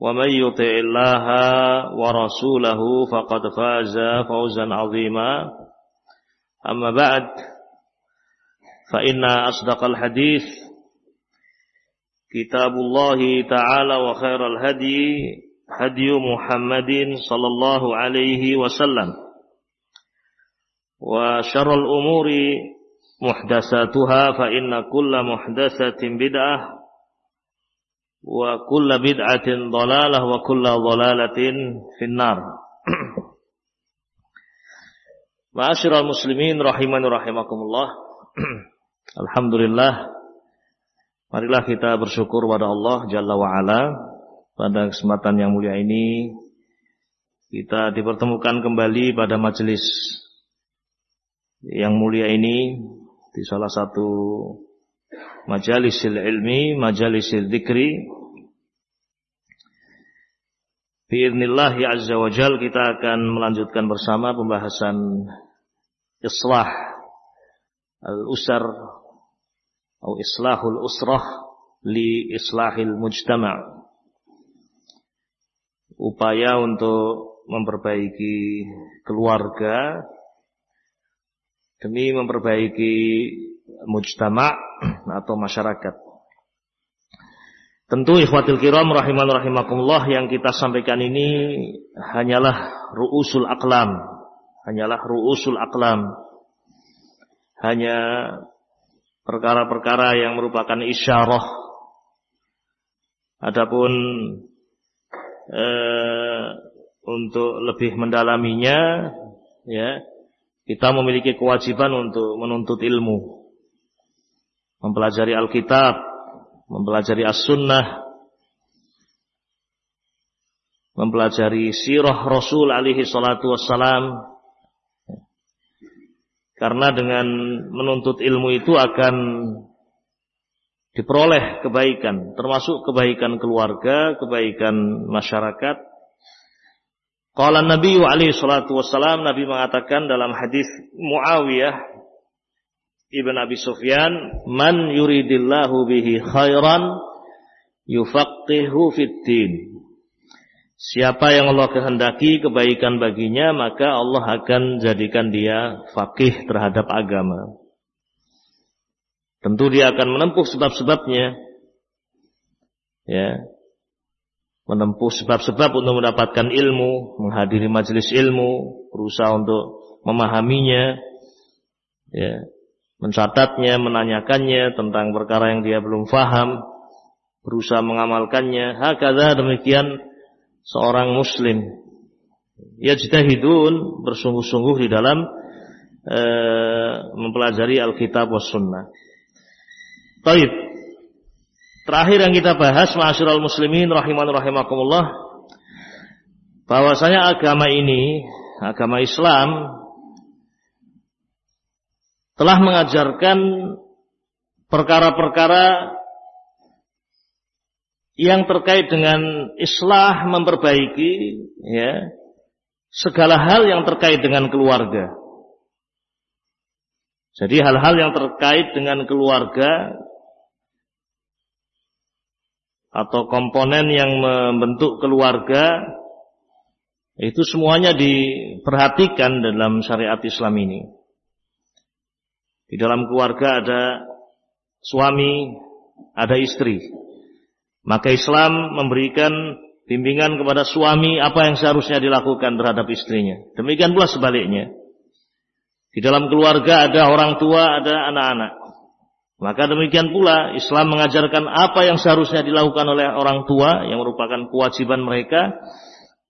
ومن يطع الله ورسوله فقد فاز فوزا عظيما. أما بعد فإن أصدق الحديث كتاب الله تعالى وخير الهدي هدي محمد صلى الله عليه وسلم. وشر الأمور محدثاتها فإن كل محدثة بدعة wa kulla bid'atin dhalalah wa kulla dhalalatin finnar. Ma'asyiral muslimin rahimani rahimakumullah. Alhamdulillah. Marilah kita bersyukur pada Allah Jalla wa ala pada kesempatan yang mulia ini kita dipertemukan kembali pada majelis yang mulia ini di salah satu majalisil ilmi, majalisil dzikri Biiznillah ya azza wa kita akan melanjutkan bersama pembahasan islah. Al-usar atau islahul usrah li islahil mujtama' upaya untuk memperbaiki keluarga demi memperbaiki mujtama' atau masyarakat Tentu ikhwatil kiram rahiman rahimakumullah yang kita sampaikan ini hanyalah ru'usul aklam. Hanyalah ru'usul aklam. Hanya perkara-perkara yang merupakan isyarah. Adapun eh, untuk lebih mendalaminya ya kita memiliki kewajiban untuk menuntut ilmu. Mempelajari Alkitab, mempelajari as-sunnah, mempelajari sirah Rasul alaihi salatu wassalam. Karena dengan menuntut ilmu itu akan diperoleh kebaikan, termasuk kebaikan keluarga, kebaikan masyarakat. Qala Nabi alaihi salatu wassalam, Nabi mengatakan dalam hadis Muawiyah Ibn Abi Sufyan, "Man yuridillahu bihi khairan yufaqihu fiddin." Siapa yang Allah kehendaki kebaikan baginya, maka Allah akan jadikan dia fakih terhadap agama. Tentu dia akan menempuh sebab-sebabnya. Ya. Menempuh sebab-sebab untuk mendapatkan ilmu, menghadiri majelis ilmu, berusaha untuk memahaminya. Ya mencatatnya, menanyakannya tentang perkara yang dia belum faham, berusaha mengamalkannya. Hakada demikian seorang muslim. Yajtahidun bersungguh-sungguh di dalam e, mempelajari Alkitab was sunnah. Baik. Terakhir yang kita bahas ma'asyiral muslimin rahiman rahimakumullah bahwasanya agama ini, agama Islam telah mengajarkan perkara-perkara yang terkait dengan islah memperbaiki ya segala hal yang terkait dengan keluarga. Jadi hal-hal yang terkait dengan keluarga atau komponen yang membentuk keluarga itu semuanya diperhatikan dalam syariat Islam ini. Di dalam keluarga ada suami, ada istri. Maka Islam memberikan bimbingan kepada suami apa yang seharusnya dilakukan terhadap istrinya. Demikian pula sebaliknya. Di dalam keluarga ada orang tua, ada anak-anak. Maka demikian pula Islam mengajarkan apa yang seharusnya dilakukan oleh orang tua yang merupakan kewajiban mereka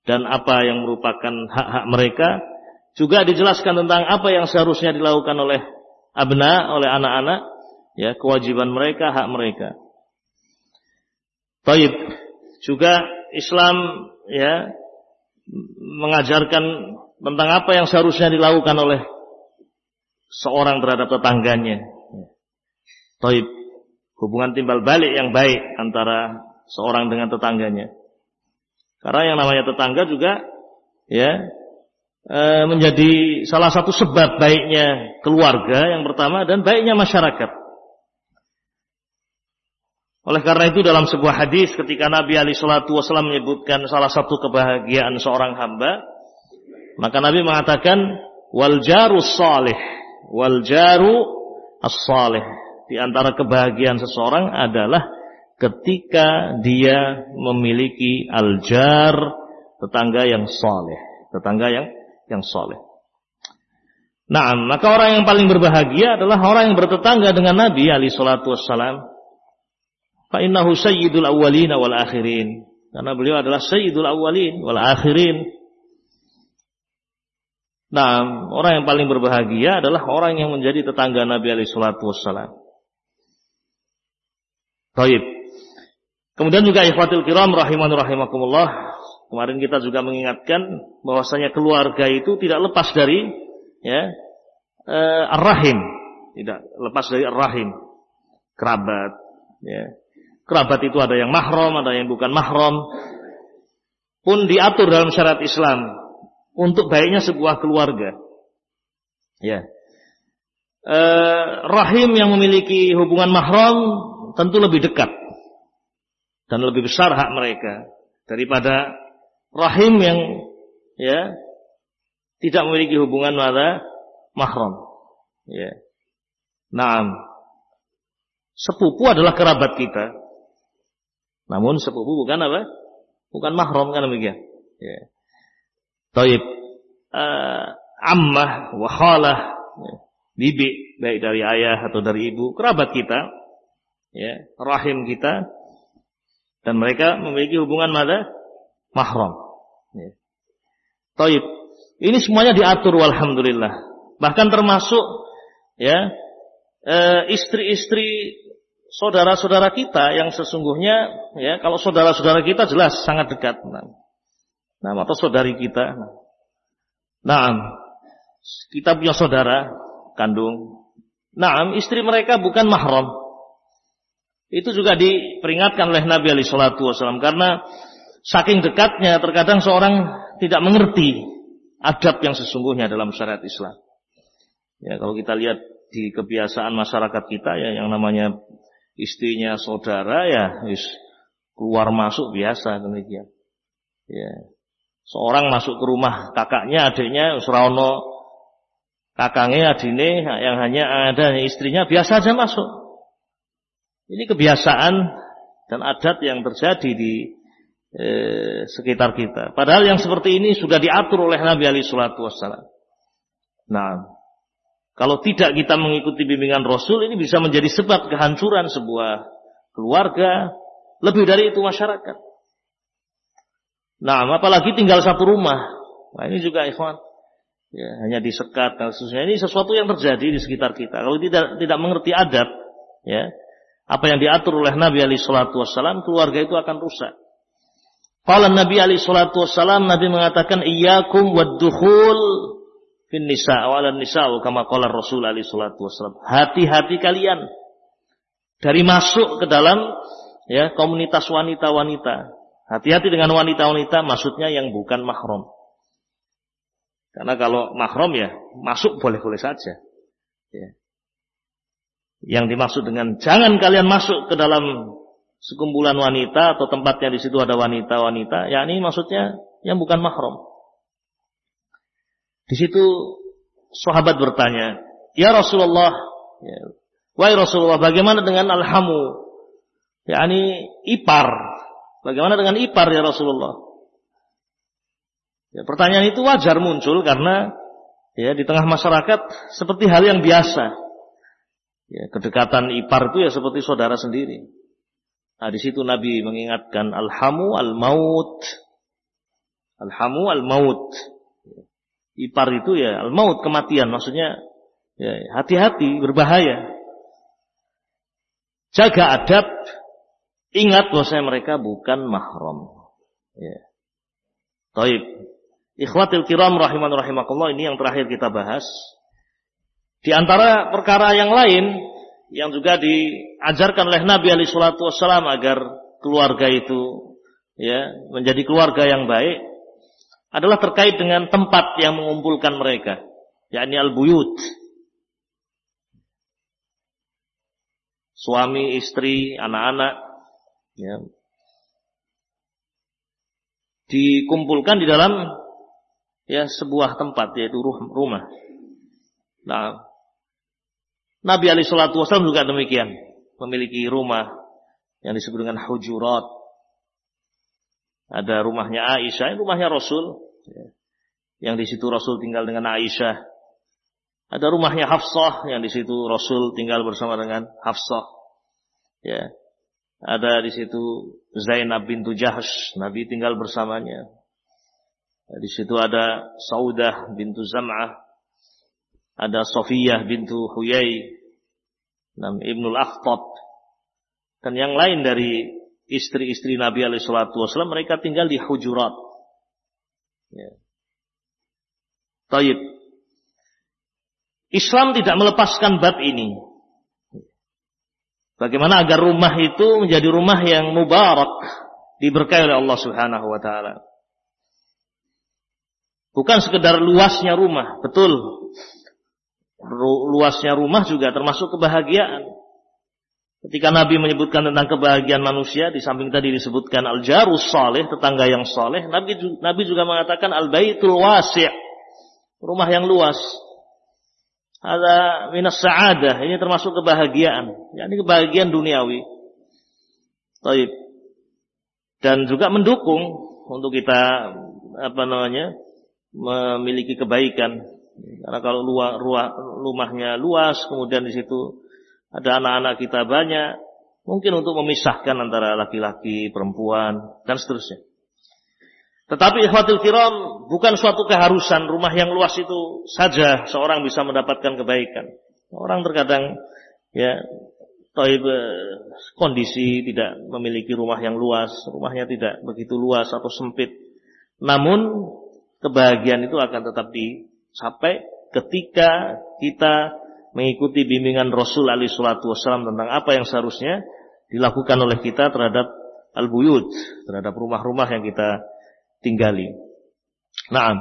dan apa yang merupakan hak-hak mereka. Juga dijelaskan tentang apa yang seharusnya dilakukan oleh abna, oleh anak-anak, ya kewajiban mereka, hak mereka. Baik, juga Islam ya mengajarkan tentang apa yang seharusnya dilakukan oleh seorang terhadap tetangganya. Taib, hubungan timbal balik yang baik antara seorang dengan tetangganya. Karena yang namanya tetangga juga ya menjadi salah satu sebab baiknya keluarga yang pertama dan baiknya masyarakat. Oleh karena itu dalam sebuah hadis ketika Nabi Ali Shallallahu Wasallam menyebutkan salah satu kebahagiaan seorang hamba, maka Nabi mengatakan wal jaru salih, wal jaru. Di antara kebahagiaan seseorang adalah ketika dia memiliki al-jar, tetangga yang saleh, tetangga yang yang saleh. Nah, maka orang yang paling berbahagia adalah orang yang bertetangga dengan Nabi Ali Shallallahu Wasallam Fa innahu sayyidul awwalin wal akhirin. Karena beliau adalah sayyidul awwalin wal akhirin. Nah, orang yang paling berbahagia adalah orang yang menjadi tetangga Nabi alaihi salatu wassalam. Baik. Kemudian juga ikhwatul kiram rahiman rahimakumullah. Kemarin kita juga mengingatkan bahwasanya keluarga itu tidak lepas dari ya eh, ar-rahim, tidak lepas dari ar-rahim, kerabat, ya. Kerabat itu ada yang mahram, ada yang bukan mahram. Pun diatur dalam syariat Islam untuk baiknya sebuah keluarga. Ya. Eh, rahim yang memiliki hubungan mahram tentu lebih dekat dan lebih besar hak mereka daripada rahim yang ya tidak memiliki hubungan pada mahram. Ya. Naam. Sepupu adalah kerabat kita. Namun sepupu bukan apa? Bukan mahram kan demikian. Ya. Taib. Uh, ammah wa khalah ya. bibi baik dari ayah atau dari ibu kerabat kita ya rahim kita dan mereka memiliki hubungan mana mahram. Taib. Ini semuanya diatur walhamdulillah. Bahkan termasuk ya eh, istri-istri saudara-saudara kita yang sesungguhnya ya kalau saudara-saudara kita jelas sangat dekat. Nah, atau saudari kita. Nah, kita punya saudara kandung. Nah, istri mereka bukan mahram. Itu juga diperingatkan oleh Nabi Ali Shallallahu Wasallam karena saking dekatnya terkadang seorang tidak mengerti adab yang sesungguhnya dalam syariat Islam. Ya, kalau kita lihat di kebiasaan masyarakat kita ya yang namanya istrinya saudara ya wis keluar masuk biasa demikian. Ya. Seorang masuk ke rumah kakaknya, adiknya Usraono kakangnya, adine yang hanya ada istrinya biasa aja masuk. Ini kebiasaan dan adat yang terjadi di eh, sekitar kita. Padahal yang seperti ini sudah diatur oleh Nabi Ali Shallallahu Wasallam. Nah, kalau tidak kita mengikuti bimbingan Rasul ini bisa menjadi sebab kehancuran sebuah keluarga, lebih dari itu masyarakat. Nah, apalagi tinggal satu rumah. Nah, ini juga ikhwan. Ya, hanya disekat dan seterusnya. Ini sesuatu yang terjadi di sekitar kita. Kalau tidak tidak mengerti adat, ya, apa yang diatur oleh Nabi Ali Shallallahu Wasallam, keluarga itu akan rusak. Kalau Nabi Ali Shallallahu Wasallam, Nabi mengatakan, Iyakum wad fin nisa awalan nisa kama qala Rasul alaihi salatu wasallam. Hati-hati kalian dari masuk ke dalam ya komunitas wanita-wanita. Hati-hati dengan wanita-wanita maksudnya yang bukan mahram. Karena kalau mahram ya masuk boleh-boleh saja. Ya. Yang dimaksud dengan jangan kalian masuk ke dalam sekumpulan wanita atau tempatnya di situ ada wanita-wanita, yakni maksudnya yang bukan mahram. Di situ sahabat bertanya, "Ya Rasulullah, ya, wahai Rasulullah, bagaimana dengan alhamu?" yakni ipar. Bagaimana dengan ipar ya Rasulullah? Ya, pertanyaan itu wajar muncul karena ya di tengah masyarakat seperti hal yang biasa. Ya, kedekatan ipar itu ya seperti saudara sendiri. Nah, di situ Nabi mengingatkan alhamu al-maut. Alhamu al-maut. Ipar itu ya al-maut kematian maksudnya ya hati-hati berbahaya. Jaga adab, ingat bahwasanya mereka bukan mahram. Ya. Taib. Ikhwatil kiram rahiman rahimakumullah ini yang terakhir kita bahas. Di antara perkara yang lain yang juga diajarkan oleh Nabi alaihi wasallam agar keluarga itu ya menjadi keluarga yang baik adalah terkait dengan tempat yang mengumpulkan mereka, yakni al-buyut. Suami, istri, anak-anak ya dikumpulkan di dalam ya sebuah tempat yaitu rumah. Nah, Nabi Ali Shallallahu Wasallam juga demikian, memiliki rumah yang disebut dengan hujurat. Ada rumahnya Aisyah, rumahnya Rasul, yang di situ Rasul tinggal dengan Aisyah. Ada rumahnya Hafsah, yang di situ Rasul tinggal bersama dengan Hafsah. Ya, ada di situ Zainab bintu Jahsh, Nabi tinggal bersamanya. Di situ ada Saudah bintu Zam'ah, ada Sofiyah bintu Huyai, Ibnul Akhtab dan yang lain dari istri-istri Nabi alaihi salatu wasallam mereka tinggal di hujurat. Ya. Taib. Islam tidak melepaskan bab ini. Bagaimana agar rumah itu menjadi rumah yang mubarak, diberkahi oleh Allah Subhanahu wa taala. Bukan sekedar luasnya rumah, betul luasnya rumah juga termasuk kebahagiaan. Ketika Nabi menyebutkan tentang kebahagiaan manusia, di samping tadi disebutkan al-jarus saleh, tetangga yang saleh, Nabi, Nabi juga mengatakan al-baitul wasi' rumah yang luas. Ada minas sa'adah, ini termasuk kebahagiaan. Ya, ini kebahagiaan duniawi. Taib. Dan juga mendukung untuk kita apa namanya memiliki kebaikan karena kalau luar, ruah, rumahnya luas, kemudian di situ ada anak-anak kita banyak, mungkin untuk memisahkan antara laki-laki, perempuan, dan seterusnya. Tetapi ikhwatul kiram bukan suatu keharusan rumah yang luas itu saja seorang bisa mendapatkan kebaikan. Orang terkadang ya taib kondisi tidak memiliki rumah yang luas, rumahnya tidak begitu luas atau sempit. Namun kebahagiaan itu akan tetap di sampai ketika kita mengikuti bimbingan Rasul Ali Shallallahu Wasallam tentang apa yang seharusnya dilakukan oleh kita terhadap al-buyut, terhadap rumah-rumah yang kita tinggali. Nah,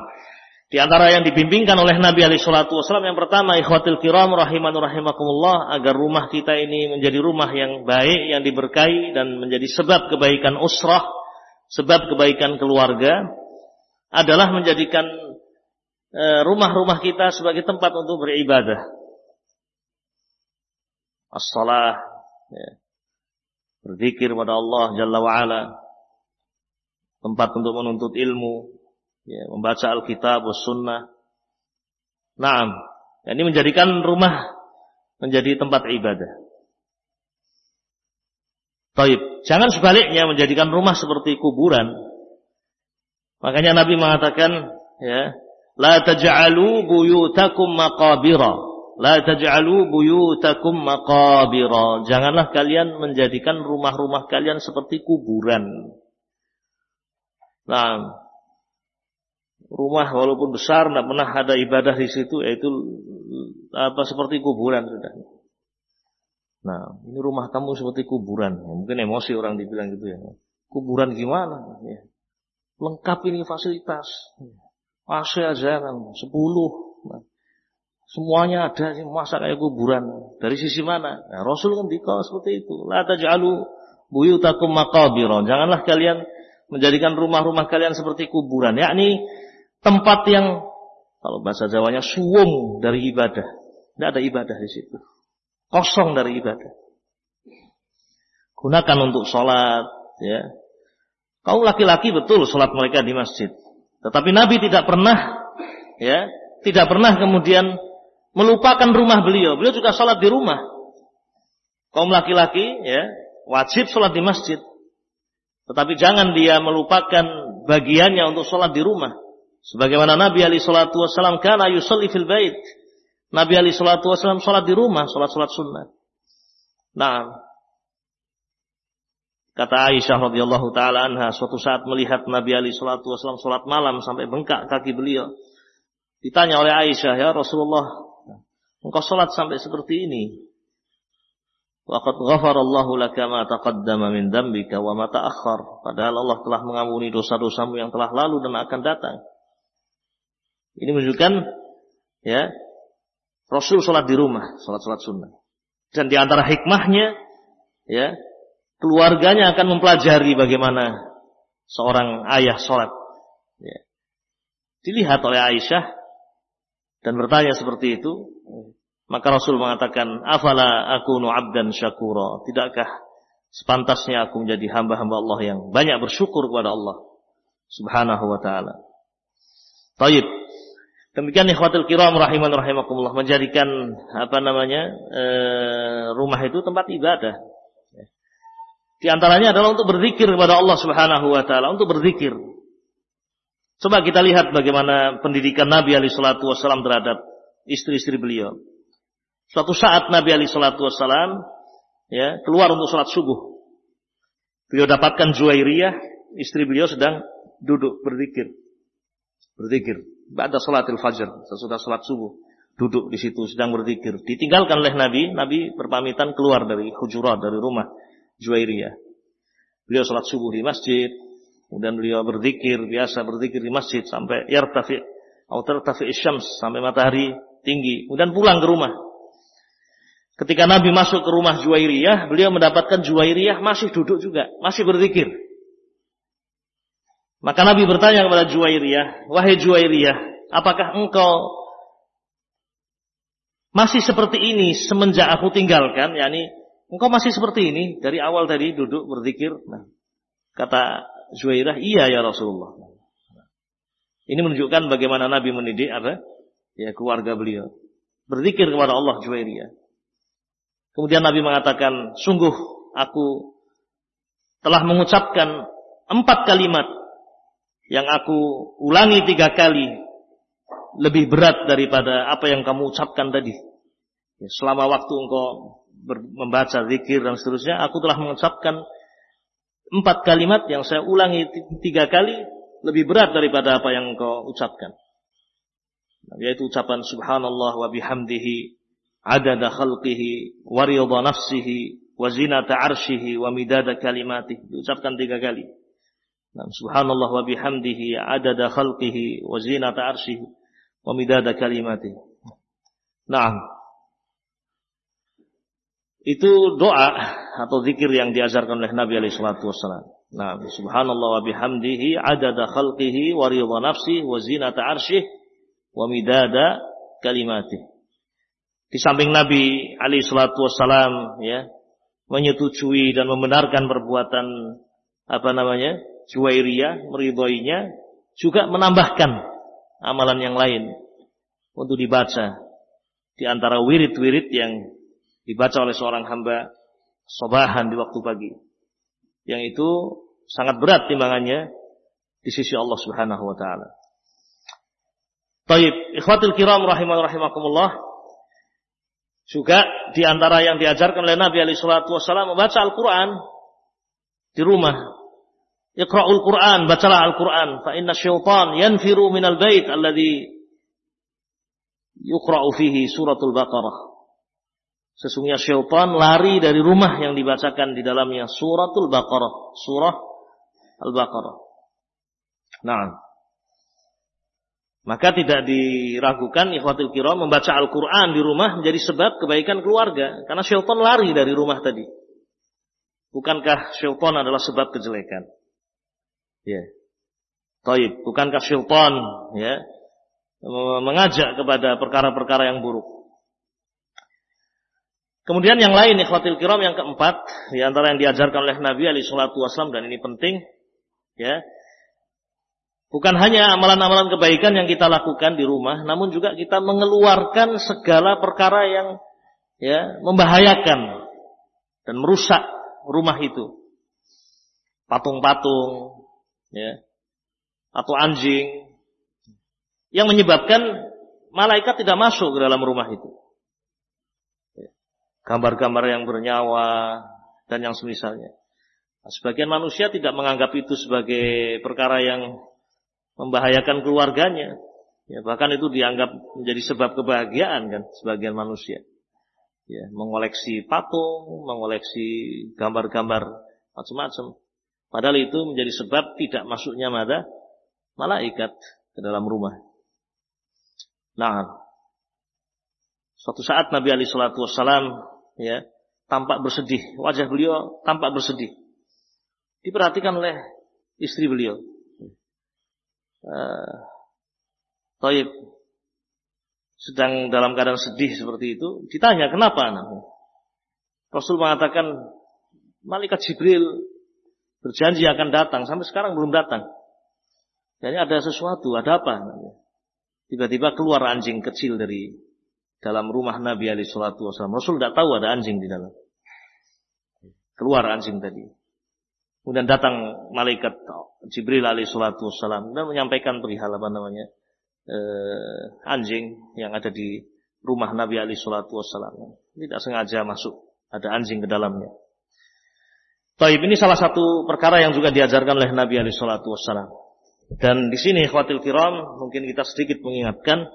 di antara yang dibimbingkan oleh Nabi Ali Shallallahu Wasallam yang pertama, ikhwatil kiram rahimanu rahimakumullah, agar rumah kita ini menjadi rumah yang baik, yang diberkahi dan menjadi sebab kebaikan usrah, sebab kebaikan keluarga, adalah menjadikan rumah-rumah kita sebagai tempat untuk beribadah. As-salah, ya. berzikir pada Allah Jalla wa'ala, tempat untuk menuntut ilmu, ya, membaca Alkitab, Sunnah. Nah, ini menjadikan rumah menjadi tempat ibadah. Taib. Jangan sebaliknya menjadikan rumah seperti kuburan. Makanya Nabi mengatakan, ya, La taj'alu buyutakum maqabira. La taj'alu buyutakum maqabira. Janganlah kalian menjadikan rumah-rumah kalian seperti kuburan. Nah, rumah walaupun besar tidak pernah ada ibadah di situ yaitu apa seperti kuburan sudah. Nah, ini rumah kamu seperti kuburan. Mungkin emosi orang dibilang gitu ya. Kuburan gimana? Ya. Lengkap ini fasilitas. AC aja kan, 10. Semuanya ada, masa kayak kuburan. Dari sisi mana? Nah, Rasul kan dikau seperti itu. La taj'alu buyutakum maqabira. Janganlah kalian menjadikan rumah-rumah kalian seperti kuburan. Yakni tempat yang kalau bahasa Jawanya suwung dari ibadah. Tidak ada ibadah di situ. Kosong dari ibadah. Gunakan untuk sholat. Ya. Kau laki-laki betul sholat mereka di masjid. Tetapi Nabi tidak pernah, ya, tidak pernah kemudian melupakan rumah beliau. Beliau juga sholat di rumah. Kaum laki-laki, ya, wajib sholat di masjid. Tetapi jangan dia melupakan bagiannya untuk sholat di rumah. Sebagaimana Nabi Ali Shallallahu Wasallam karena yusalli fil bait. Nabi Ali Shallallahu Wasallam sholat di rumah, sholat sholat sunnah. Nah, kata Aisyah radhiyallahu taala anha suatu saat melihat Nabi Ali Shallallahu Wasallam sholat malam sampai bengkak kaki beliau. Ditanya oleh Aisyah ya Rasulullah, engkau sholat sampai seperti ini. Waqad ghafarallahu laka ma taqaddama min dambika wa ma ta'akhkhar. Padahal Allah telah mengampuni dosa-dosamu yang telah lalu dan akan datang. Ini menunjukkan ya Rasul sholat di rumah, sholat sunnah. Dan di antara hikmahnya, ya keluarganya akan mempelajari bagaimana seorang ayah sholat. Ya. Dilihat oleh Aisyah dan bertanya seperti itu, maka Rasul mengatakan, "Afala aku abdan syakura?" Tidakkah sepantasnya aku menjadi hamba-hamba Allah yang banyak bersyukur kepada Allah Subhanahu wa taala. Taib. Demikian ikhwatul kiram rahiman rahimakumullah menjadikan apa namanya e, rumah itu tempat ibadah. Di antaranya adalah untuk berzikir kepada Allah Subhanahu wa taala, untuk berzikir. Coba kita lihat bagaimana pendidikan Nabi alaihi salatu wasallam terhadap istri-istri beliau. Suatu saat Nabi alaihi salatu wasallam ya, keluar untuk sholat subuh. Beliau dapatkan Juwairiyah, istri beliau sedang duduk berzikir. Berzikir. Ba'da salatil fajr, sesudah salat subuh. Duduk di situ sedang berzikir. Ditinggalkan oleh Nabi, Nabi berpamitan keluar dari hujurat, dari rumah Juwairiyah. Beliau salat subuh di masjid, kemudian beliau berzikir, biasa berzikir di masjid sampai yartafi atau tertafi syams sampai matahari tinggi, kemudian pulang ke rumah. Ketika Nabi masuk ke rumah Juwairiyah, beliau mendapatkan Juwairiyah masih duduk juga, masih berzikir. Maka Nabi bertanya kepada Juwairiyah, "Wahai Juwairiyah, apakah engkau masih seperti ini semenjak aku tinggalkan?" yakni engkau masih seperti ini dari awal tadi duduk berzikir. Nah, kata Juwairiyah, "Iya ya Rasulullah." Ini menunjukkan bagaimana Nabi mendidik apa? Ya keluarga beliau. Berzikir kepada Allah Juwairiyah. Kemudian Nabi mengatakan, sungguh aku telah mengucapkan empat kalimat yang aku ulangi tiga kali lebih berat daripada apa yang kamu ucapkan tadi. Ya, selama waktu engkau membaca zikir dan seterusnya, aku telah mengucapkan empat kalimat yang saya ulangi tiga kali lebih berat daripada apa yang engkau ucapkan. Yaitu ucapan subhanallah wa bihamdihi adada khalqihi wa ridha nafsihi wa zinata arshihi wa midada kalimatih. Diucapkan tiga kali. Nah, subhanallah wa bihamdihi adada khalqihi wa zinata arshihi wa midada kalimatihi. Nah, itu doa atau zikir yang diajarkan oleh Nabi alaihi salatu wasallam. Nah, subhanallah wa bihamdihi adada khalqihi wa ridha nafsihi wa zinata arshihi wa midada kalimatihi. Di samping Nabi alaihi salatu wasallam ya menyetujui dan membenarkan perbuatan apa namanya Juwairiyah meridhoinya juga menambahkan amalan yang lain untuk dibaca di antara wirid-wirid yang dibaca oleh seorang hamba sobahan di waktu pagi. Yang itu sangat berat timbangannya di sisi Allah Subhanahu wa taala. Baik, ikhwatul kiram rahimah rahimakumullah. Juga di antara yang diajarkan oleh Nabi alaihi salatu wasallam membaca Al-Qur'an di rumah Iqra'ul Qur'an, bacalah Al-Qur'an. Fa inna syaitan yanfiru minal bait alladhi yuqra'u fihi suratul Baqarah. Sesungguhnya syaitan lari dari rumah yang dibacakan di dalamnya suratul Baqarah. Surah Al-Baqarah. Nah. Maka tidak diragukan ikhwatul kiram membaca Al-Quran di rumah menjadi sebab kebaikan keluarga. Karena syaitan lari dari rumah tadi. Bukankah syaitan adalah sebab kejelekan? Ya. Taib. Bukankah syaitan ya, mengajak kepada perkara-perkara yang buruk? Kemudian yang lain ikhwatul kiram yang keempat di antara yang diajarkan oleh Nabi alaihi salatu wasallam dan ini penting ya Bukan hanya amalan-amalan kebaikan yang kita lakukan di rumah, namun juga kita mengeluarkan segala perkara yang ya membahayakan dan merusak rumah itu. Patung-patung, ya, atau anjing yang menyebabkan malaikat tidak masuk ke dalam rumah itu. Gambar-gambar yang bernyawa dan yang semisalnya. Nah, sebagian manusia tidak menganggap itu sebagai perkara yang membahayakan keluarganya. Ya, bahkan itu dianggap menjadi sebab kebahagiaan kan sebagian manusia. Ya, mengoleksi patung, mengoleksi gambar-gambar macam-macam. Padahal itu menjadi sebab tidak masuknya mada malaikat ke dalam rumah. Nah, suatu saat Nabi Ali Shallallahu Wasallam ya tampak bersedih, wajah beliau tampak bersedih. Diperhatikan oleh istri beliau. Uh, Taib sedang dalam keadaan sedih seperti itu, ditanya kenapa anaknya. Rasul mengatakan malaikat Jibril berjanji akan datang, sampai sekarang belum datang. Jadi ada sesuatu, ada apa? Tiba-tiba keluar anjing kecil dari dalam rumah Nabi Ali Shallallahu Wasallam. Rasul tidak tahu ada anjing di dalam. Keluar anjing tadi. Kemudian datang malaikat Jibril alaihi salatu wassalam dan menyampaikan perihal apa namanya eh, anjing yang ada di rumah Nabi alaihi salatu wassalam. Tidak sengaja masuk ada anjing ke dalamnya. Taib ini salah satu perkara yang juga diajarkan oleh Nabi alaihi salatu wassalam. Dan di sini khawatir kiram mungkin kita sedikit mengingatkan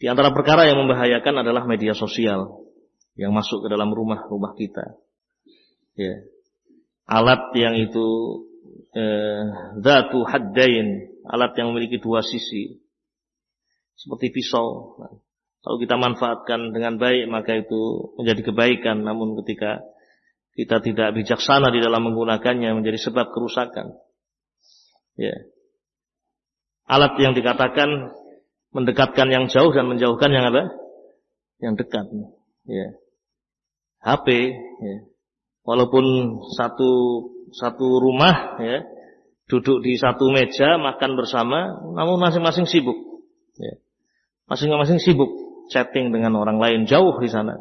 di antara perkara yang membahayakan adalah media sosial yang masuk ke dalam rumah-rumah kita. Ya, alat yang itu eh, zatu haddain, alat yang memiliki dua sisi. Seperti pisau. Kalau kita manfaatkan dengan baik maka itu menjadi kebaikan, namun ketika kita tidak bijaksana di dalam menggunakannya menjadi sebab kerusakan. Ya. Alat yang dikatakan mendekatkan yang jauh dan menjauhkan yang apa? Yang dekat. Ya. HP, ya walaupun satu satu rumah ya duduk di satu meja makan bersama namun masing-masing sibuk ya. masing-masing sibuk chatting dengan orang lain jauh di sana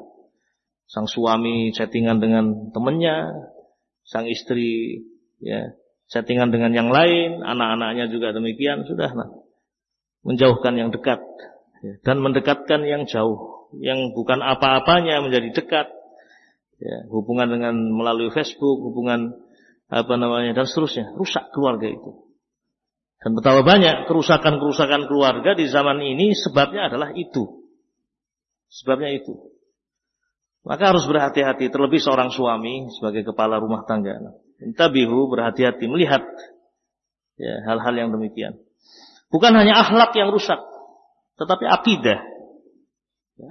sang suami chattingan dengan temannya sang istri ya chattingan dengan yang lain anak-anaknya juga demikian sudah nah menjauhkan yang dekat ya. dan mendekatkan yang jauh yang bukan apa-apanya menjadi dekat ya, hubungan dengan melalui Facebook, hubungan apa namanya dan seterusnya, rusak keluarga itu. Dan betapa banyak kerusakan-kerusakan keluarga di zaman ini sebabnya adalah itu. Sebabnya itu. Maka harus berhati-hati terlebih seorang suami sebagai kepala rumah tangga. Intabihu berhati-hati melihat ya, hal-hal yang demikian. Bukan hanya akhlak yang rusak, tetapi akidah.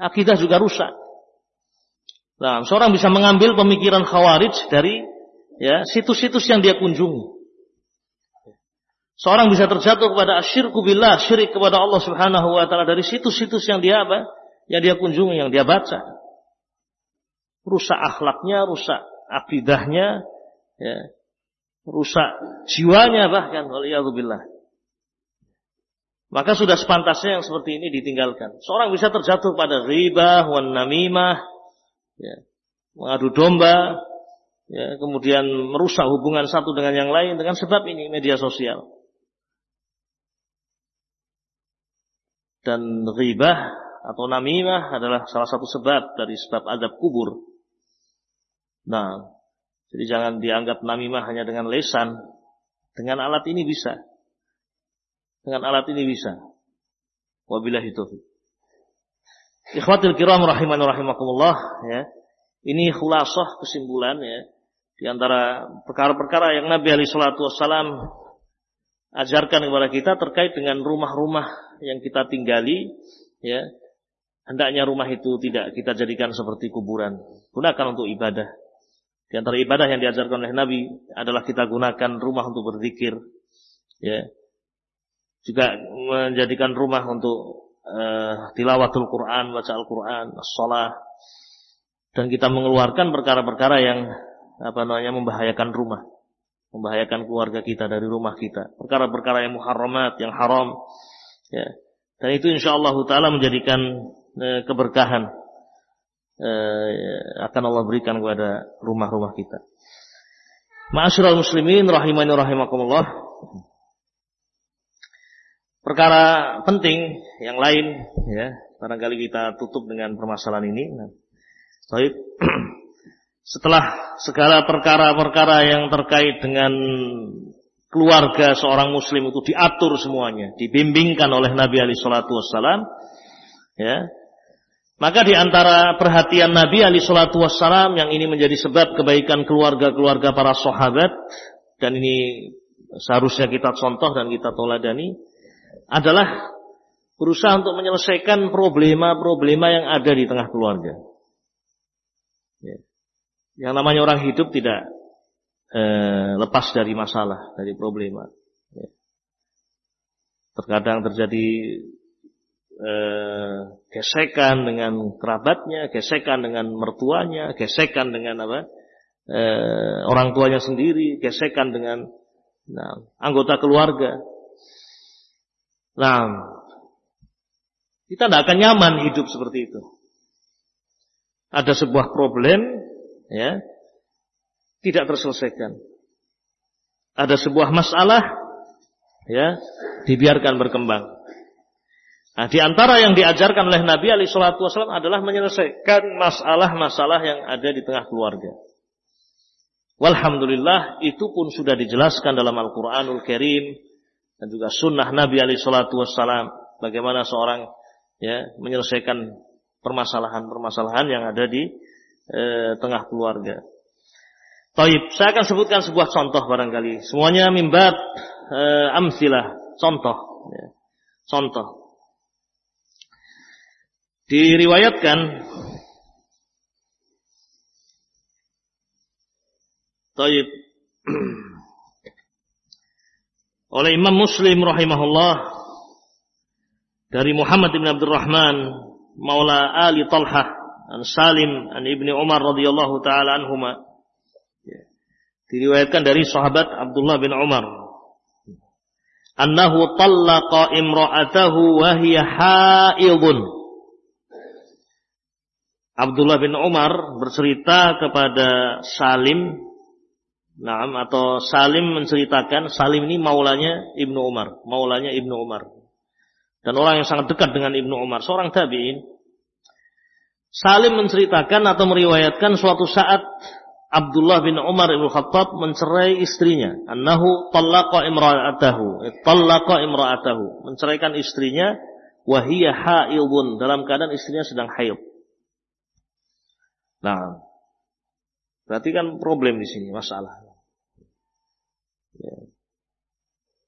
Akidah juga rusak. Nah, seorang bisa mengambil pemikiran khawarij dari ya situs-situs yang dia kunjungi. Seorang bisa terjatuh kepada asyirku billah, syirik kepada Allah Subhanahu wa taala dari situs-situs yang dia apa? Yang dia kunjungi, yang dia baca. Rusak akhlaknya, rusak akidahnya, ya. Rusak jiwanya bahkan waliyadzubillah. Maka sudah sepantasnya yang seperti ini ditinggalkan. Seorang bisa terjatuh pada riba, wan namimah, ya, mengadu domba, ya, kemudian merusak hubungan satu dengan yang lain dengan sebab ini media sosial. Dan ribah atau namimah adalah salah satu sebab dari sebab adab kubur. Nah, jadi jangan dianggap namimah hanya dengan lesan. Dengan alat ini bisa. Dengan alat ini bisa. Wabillahi taufiq. Ikhwatul kiram rahiman rahimakumullah ya. Ini khulasah kesimpulan ya di antara perkara-perkara yang Nabi alaihi salatu wasallam ajarkan kepada kita terkait dengan rumah-rumah yang kita tinggali, ya. Hendaknya rumah itu tidak kita jadikan seperti kuburan. Gunakan untuk ibadah. Di antara ibadah yang diajarkan oleh Nabi adalah kita gunakan rumah untuk berzikir, ya. Juga menjadikan rumah untuk uh, tilawatul Quran, baca Al-Quran, sholat, dan kita mengeluarkan perkara-perkara yang apa namanya membahayakan rumah membahayakan keluarga kita dari rumah kita. Perkara-perkara yang muharramat, yang haram. Ya. Dan itu insya Allah Taala menjadikan e, keberkahan e, akan Allah berikan kepada rumah-rumah kita. Ma'asyiral muslimin rahimani rahimakumullah. Perkara penting yang lain ya, barangkali kita tutup dengan permasalahan ini. Nah, baik. setelah segala perkara-perkara yang terkait dengan keluarga seorang muslim itu diatur semuanya, dibimbingkan oleh Nabi Ali Shallallahu Wasallam, ya. Maka di antara perhatian Nabi Ali Shallallahu Wasallam yang ini menjadi sebab kebaikan keluarga-keluarga para sahabat dan ini seharusnya kita contoh dan kita toladani adalah berusaha untuk menyelesaikan problema-problema yang ada di tengah keluarga. Ya. Yang namanya orang hidup tidak eh, lepas dari masalah, dari problema. Ya. Terkadang terjadi eh, gesekan dengan kerabatnya, gesekan dengan mertuanya, gesekan dengan apa? Eh, orang tuanya sendiri, gesekan dengan nah, anggota keluarga. Nah, kita tidak akan nyaman hidup seperti itu. Ada sebuah problem ya tidak terselesaikan. Ada sebuah masalah ya dibiarkan berkembang. Nah, di antara yang diajarkan oleh Nabi Ali Shallallahu Wasallam adalah menyelesaikan masalah-masalah yang ada di tengah keluarga. Walhamdulillah itu pun sudah dijelaskan dalam Al-Quranul Karim dan juga Sunnah Nabi Ali Shallallahu Wasallam bagaimana seorang ya menyelesaikan permasalahan-permasalahan yang ada di eh, tengah keluarga. Taib, saya akan sebutkan sebuah contoh barangkali. Semuanya mimbat eh, amsilah, contoh. Ya. Contoh. Diriwayatkan Taib oleh Imam Muslim rahimahullah dari Muhammad bin Abdurrahman Maula Ali Talhah an Salim an Ibni Umar radhiyallahu taala anhuma. Ya. Diriwayatkan dari sahabat Abdullah bin Umar. Annahu tallaqa imra'atahu wa hiya haidun. Abdullah bin Umar bercerita kepada Salim Nah, atau Salim menceritakan Salim ini maulanya Ibnu Umar, maulanya Ibnu Umar. Dan orang yang sangat dekat dengan Ibnu Umar, seorang tabi'in Salim menceritakan atau meriwayatkan suatu saat Abdullah bin Umar ibn Khattab mencerai istrinya. Annahu tallaqa imra'atahu. Tallaqa imra'atahu. Menceraikan istrinya. Wahiyya haidun. Dalam keadaan istrinya sedang haid. Nah. Berarti kan problem di sini. Masalah. Ya.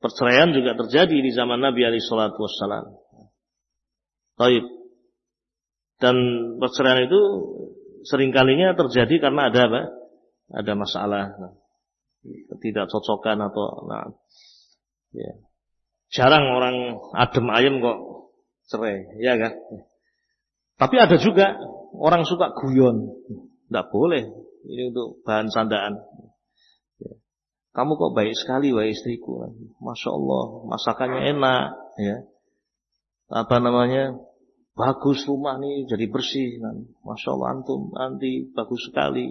Perceraian juga terjadi di zaman Nabi alaihi salatu wassalam. Taib. Dan perceraian itu seringkalinya terjadi karena ada apa? Ada masalah, nah, ketidakcocokan atau nah, ya. jarang orang adem ayem kok cerai, ya kan? Tapi ada juga orang suka guyon, tidak boleh. Ini untuk bahan sandaan. Ya. Kamu kok baik sekali, wahai istriku. Masya Allah, masakannya enak, ya. Apa namanya? Bagus rumah nih jadi bersih. Masya Allah antum anti bagus sekali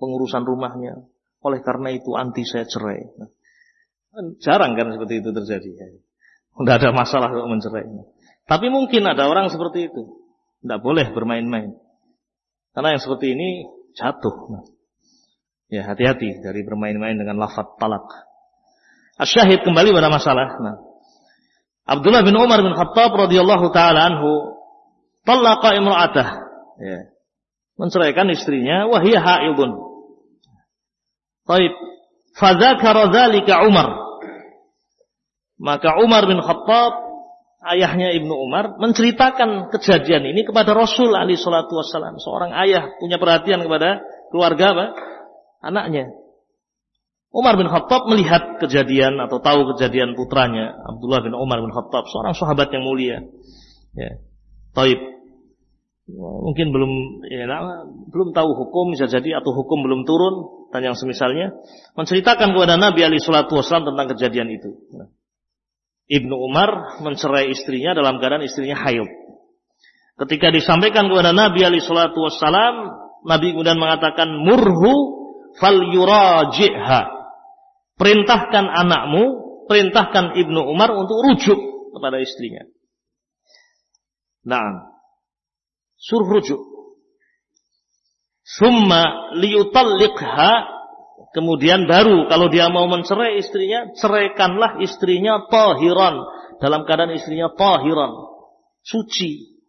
pengurusan rumahnya. Oleh karena itu anti saya cerai. Nah, jarang kan seperti itu terjadi. Tidak ada masalah untuk mencerai. Tapi mungkin ada orang seperti itu. Tidak boleh bermain-main. Karena yang seperti ini jatuh. Nah, ya hati-hati dari bermain-main dengan lafaz talak. Asyahid kembali pada masalah. Nah, Abdullah bin Umar bin Khattab radhiyallahu taala anhu Talaqa imra'atah. Ya. Menceraikan istrinya wahiyah haidun. Baik. Fadzakara dzalika Umar. Maka Umar bin Khattab, ayahnya Ibnu Umar, menceritakan kejadian ini kepada Rasul Ali Shallallahu Wasallam. Seorang ayah punya perhatian kepada keluarga apa? Anaknya. Umar bin Khattab melihat kejadian atau tahu kejadian putranya Abdullah bin Umar bin Khattab, seorang sahabat yang mulia. Ya. Taib. Mungkin belum ya, belum tahu hukum bisa jadi atau hukum belum turun dan yang semisalnya menceritakan kepada Nabi Ali Shallallahu Wasallam tentang kejadian itu. Ibnu Umar mencerai istrinya dalam keadaan istrinya haid. Ketika disampaikan kepada Nabi Ali Shallallahu Wasallam, Nabi kemudian mengatakan murhu fal yuraji'ha. Perintahkan anakmu, perintahkan Ibnu Umar untuk rujuk kepada istrinya. Nah, suruh rujuk. Summa liyutalliqha Kemudian baru kalau dia mau mencerai istrinya, ceraikanlah istrinya tahiran. Dalam keadaan istrinya tahiran. Suci.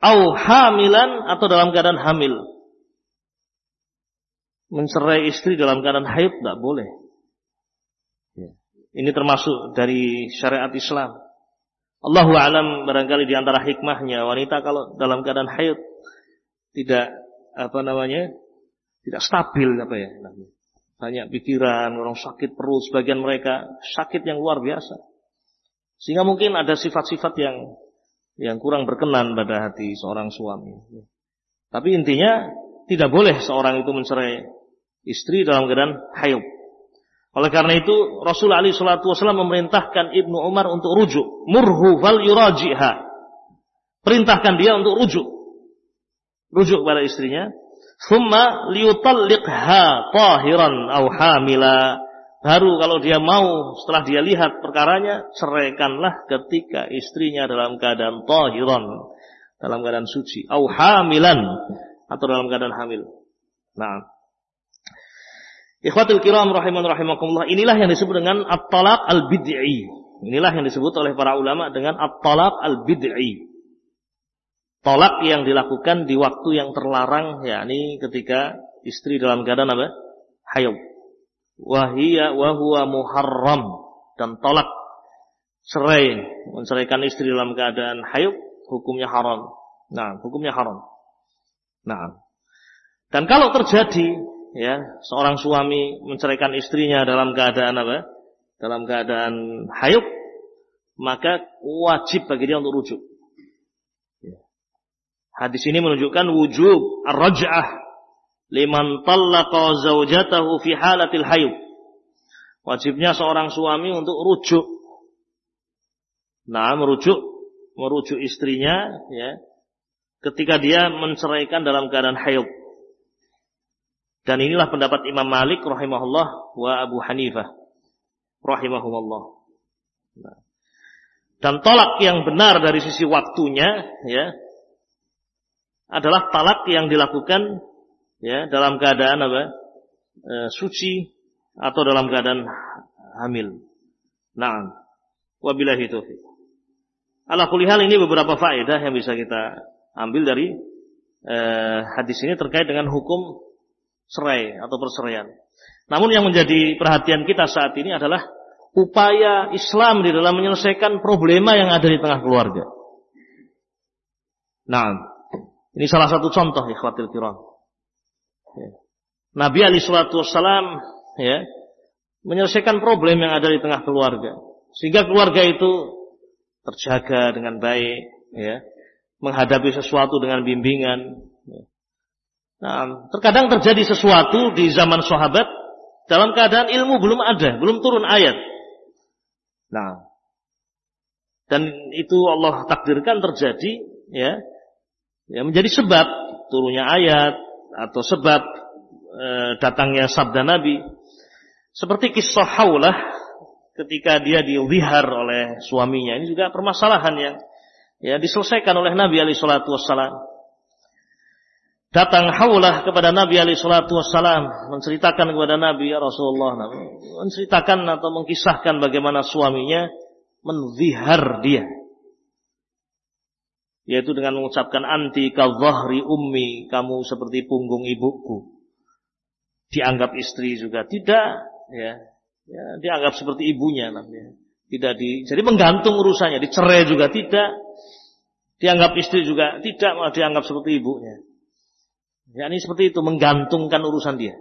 Au hamilan atau dalam keadaan hamil. Mencerai istri dalam keadaan haid tidak boleh. Ya. Ini termasuk dari syariat Islam. Allahu alam barangkali di antara hikmahnya wanita kalau dalam keadaan haid tidak apa namanya tidak stabil apa ya banyak pikiran, orang sakit perut, sebagian mereka sakit yang luar biasa. Sehingga mungkin ada sifat-sifat yang yang kurang berkenan pada hati seorang suami. Tapi intinya tidak boleh seorang itu mencerai istri dalam keadaan haid. Oleh karena itu Rasulullah Ali Shallallahu Wasallam memerintahkan Ibnu Umar untuk rujuk, murhu fal yurajiha. Perintahkan dia untuk rujuk, rujuk pada istrinya Thumma liutalliqha tahiran au hamila. Baru kalau dia mau setelah dia lihat perkaranya, ceraikanlah ketika istrinya dalam keadaan tahiran, dalam keadaan suci, au hamilan atau dalam keadaan hamil. Nah, Ikhwatul kiram rahiman rahimakumullah. Inilah yang disebut dengan at-talaq al-bid'i. Inilah yang disebut oleh para ulama dengan at-talaq al-bid'i tolak yang dilakukan di waktu yang terlarang yakni ketika istri dalam keadaan apa? haid. Wahia wahwa muharram dan tolak cerai menceraikan istri dalam keadaan haid hukumnya haram. Nah, hukumnya haram. Nah. Dan kalau terjadi ya, seorang suami menceraikan istrinya dalam keadaan apa? Dalam keadaan haid, maka wajib bagi dia untuk rujuk. Hadis ini menunjukkan wujub ar-raj'ah liman tallaqa zaujatahu fi halatil hayd. Wajibnya seorang suami untuk rujuk. Nah, merujuk merujuk istrinya ya ketika dia menceraikan dalam keadaan haid. Dan inilah pendapat Imam Malik rahimahullah wa Abu Hanifah rahimahumullah. Nah. Dan tolak yang benar dari sisi waktunya ya adalah talak yang dilakukan ya dalam keadaan apa? E, suci atau dalam keadaan hamil. Nah, wabillahi taufiq. Ala kulihal ini beberapa faedah yang bisa kita ambil dari e, hadis ini terkait dengan hukum serai atau perceraian. Namun yang menjadi perhatian kita saat ini adalah upaya Islam di dalam menyelesaikan problema yang ada di tengah keluarga. Nah, ini salah satu contoh ikhwatil kiram. Ya. Nabi Ali Shallallahu Wasallam ya menyelesaikan problem yang ada di tengah keluarga, sehingga keluarga itu terjaga dengan baik, ya, menghadapi sesuatu dengan bimbingan. Nah, terkadang terjadi sesuatu di zaman sahabat dalam keadaan ilmu belum ada, belum turun ayat. Nah, dan itu Allah takdirkan terjadi, ya, ya menjadi sebab turunnya ayat atau sebab e, datangnya sabda Nabi. Seperti kisah Haulah ketika dia diwihar oleh suaminya. Ini juga permasalahan yang ya diselesaikan oleh Nabi alaihi salatu datang Haulah kepada Nabi alaihi salatu wassalam menceritakan kepada Nabi ya Rasulullah menceritakan atau mengkisahkan bagaimana suaminya menvihar dia. Yaitu dengan mengucapkan anti kadzahri ummi kamu seperti punggung ibuku. Dianggap istri juga tidak ya, ya dianggap seperti ibunya namanya. Tidak di jadi menggantung urusannya, dicerai juga tidak, dianggap istri juga tidak, malah dianggap seperti ibunya. Ya ini seperti itu menggantungkan urusan dia.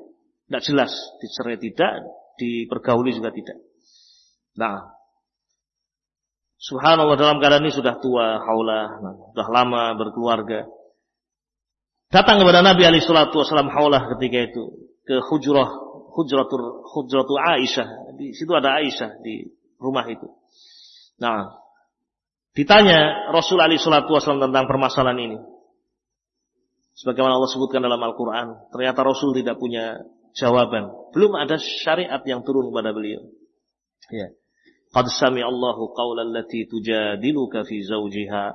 Tidak jelas, dicerai tidak, dipergauli juga tidak. Nah, Subhanallah dalam keadaan ini sudah tua, haulah, nah, sudah lama berkeluarga. Datang kepada Nabi alaihi salatu wasallam haulah ketika itu ke hujrah, hujratul hujratul Aisyah. Di situ ada Aisyah di rumah itu. Nah, ditanya Rasul alaihi salatu wasallam tentang permasalahan ini. Sebagaimana Allah sebutkan dalam Al-Qur'an, ternyata Rasul tidak punya jawaban. Belum ada syariat yang turun kepada beliau. Ya. Qad sami Allahu qawla allati tujadiluka fi zawjiha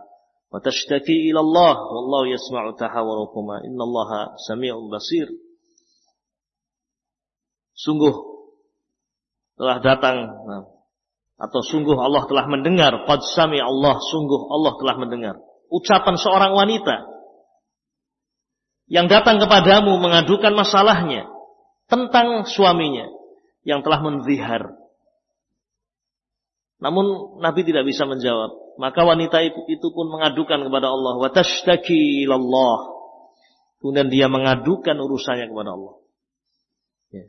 wa tashtaki ila Allah wallahu yasma'u tahawarakuma innallaha sami'un basir. Sungguh telah datang nah, atau sungguh Allah telah mendengar qad sami Allah sungguh Allah telah mendengar ucapan seorang wanita yang datang kepadamu mengadukan masalahnya tentang suaminya yang telah menzihar. Namun Nabi tidak bisa menjawab. Maka wanita itu, pun mengadukan kepada Allah. Wa ilallah. Kemudian dia mengadukan urusannya kepada Allah. Ya.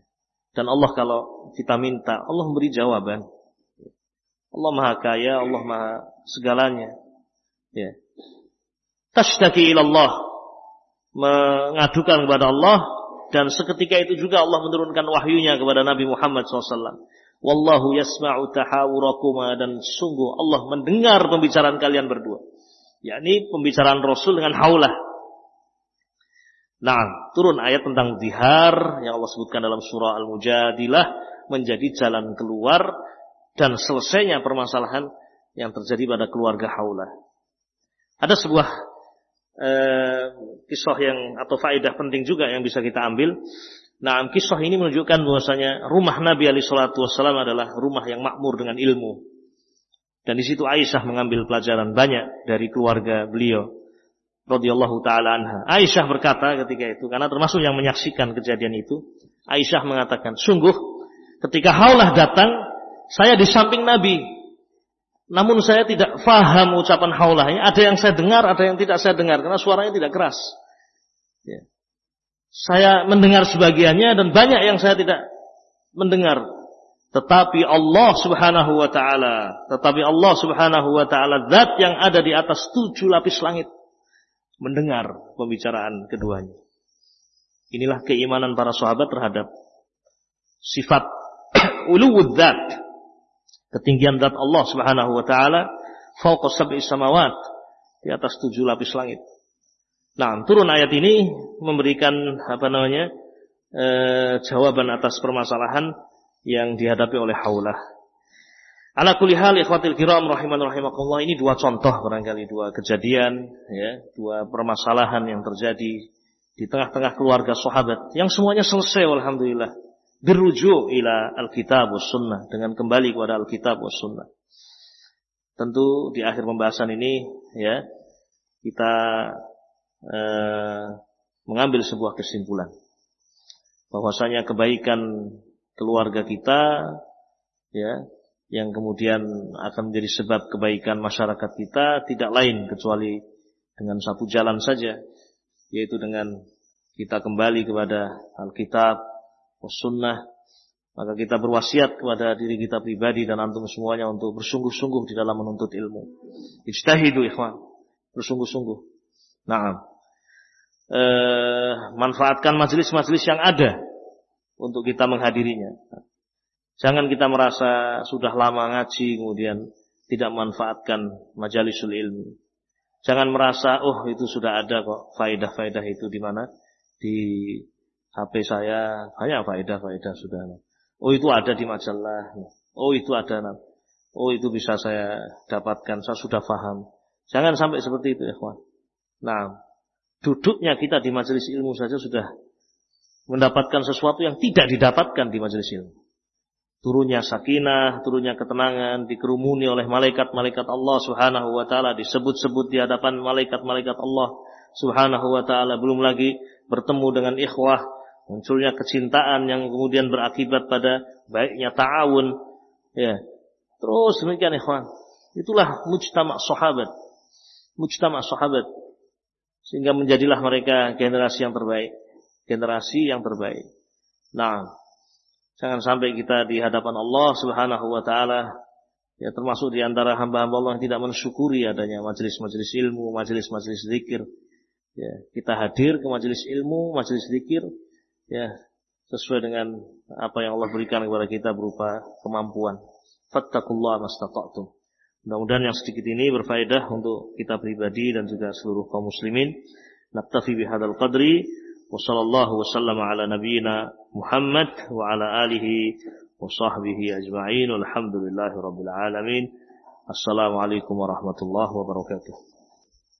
Dan Allah kalau kita minta, Allah memberi jawaban. Allah maha kaya, Allah maha segalanya. Ya. Tashtaki ilallah. Mengadukan kepada Allah dan seketika itu juga Allah menurunkan wahyunya kepada Nabi Muhammad SAW. Wallahu yasma'u tahawurakuma dan sungguh Allah mendengar pembicaraan kalian berdua. yakni pembicaraan Rasul dengan haulah. Nah, turun ayat tentang zihar yang Allah sebutkan dalam surah Al-Mujadilah menjadi jalan keluar dan selesainya permasalahan yang terjadi pada keluarga haulah. Ada sebuah eh, kisah yang atau faedah penting juga yang bisa kita ambil. Nah, kisah ini menunjukkan bahwasanya rumah Nabi alaihi salatu wasallam adalah rumah yang makmur dengan ilmu. Dan di situ Aisyah mengambil pelajaran banyak dari keluarga beliau radhiyallahu taala anha. Aisyah berkata ketika itu karena termasuk yang menyaksikan kejadian itu, Aisyah mengatakan, "Sungguh ketika Haulah datang, saya di samping Nabi namun saya tidak faham ucapan haulahnya. Ada yang saya dengar, ada yang tidak saya dengar. Karena suaranya tidak keras. Ya. Saya mendengar sebagiannya dan banyak yang saya tidak mendengar. Tetapi Allah subhanahu wa ta'ala. Tetapi Allah subhanahu wa ta'ala. Zat yang ada di atas tujuh lapis langit. Mendengar pembicaraan keduanya. Inilah keimanan para sahabat terhadap sifat uluwud zat ketinggian zat Allah Subhanahu wa taala fauqa sab'i samawat di atas tujuh lapis langit. Nah, turun ayat ini memberikan apa namanya? E, jawaban atas permasalahan yang dihadapi oleh Haulah. Ala kulli hal ikhwatil kiram rahiman rahimakumullah ini dua contoh barangkali dua kejadian ya, dua permasalahan yang terjadi di tengah-tengah keluarga sahabat yang semuanya selesai alhamdulillah berrujuk ila Alkitab was sunnah dengan kembali kepada Alkitab was sunnah. Tentu di akhir pembahasan ini ya kita eh, mengambil sebuah kesimpulan bahwasanya kebaikan keluarga kita ya yang kemudian akan menjadi sebab kebaikan masyarakat kita tidak lain kecuali dengan satu jalan saja yaitu dengan kita kembali kepada Alkitab sunnah maka kita berwasiat kepada diri kita pribadi dan antum semuanya untuk bersungguh-sungguh di dalam menuntut ilmu. Ijtahidu ikhwan. Bersungguh-sungguh. Nah, eh, manfaatkan majelis-majelis yang ada untuk kita menghadirinya. Jangan kita merasa sudah lama ngaji kemudian tidak memanfaatkan majalisul ilmu. Jangan merasa oh itu sudah ada kok faedah-faedah itu di mana? Di HP saya banyak faedah-faedah sudah. Oh itu ada di majalah. Oh itu ada. Oh itu bisa saya dapatkan. Saya sudah paham. Jangan sampai seperti itu kawan. Nah, duduknya kita di majelis ilmu saja sudah mendapatkan sesuatu yang tidak didapatkan di majelis ilmu. Turunnya sakinah, turunnya ketenangan, dikerumuni oleh malaikat-malaikat Allah subhanahu wa ta'ala, disebut-sebut di hadapan malaikat-malaikat Allah subhanahu wa ta'ala. Belum lagi bertemu dengan ikhwah munculnya kecintaan yang kemudian berakibat pada baiknya ta'awun ya Terus demikian ikhwan. Itulah mujtama' sahabat. Mujtama' sahabat. Sehingga menjadilah mereka generasi yang terbaik. Generasi yang terbaik. Nah, jangan sampai kita di hadapan Allah Subhanahu wa taala ya termasuk di antara hamba-hamba Allah yang tidak mensyukuri adanya majelis-majelis ilmu, majelis-majelis zikir. Ya, kita hadir ke majelis ilmu, majelis zikir ya sesuai dengan apa yang Allah berikan kepada kita berupa kemampuan. Fattakullah mastata'tum. Mudah-mudahan yang sedikit ini berfaedah untuk kita pribadi dan juga seluruh kaum muslimin. Naktafi bihadal qadri. Wa sallallahu wasallam ala nabiyyina Muhammad wa ala alihi wa sahbihi ajma'in. Alhamdulillahi rabbil alamin. Assalamualaikum warahmatullahi wabarakatuh.